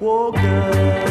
Oh, girl.